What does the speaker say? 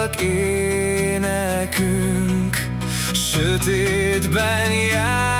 Békél halk énekünk Sötétben jár.